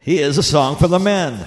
He is a song for the men.